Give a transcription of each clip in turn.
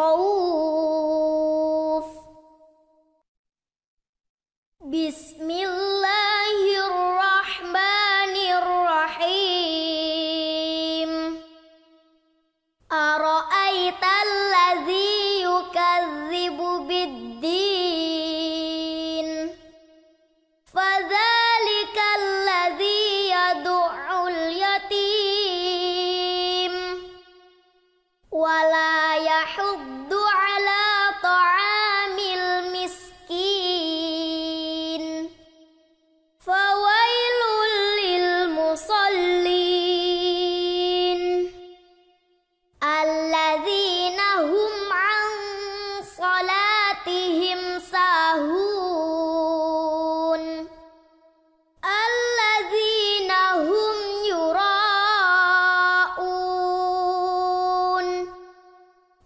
من خوف. بسم ولا يحض على طعام المسكين. فويل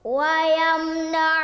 يراءون ويمنعون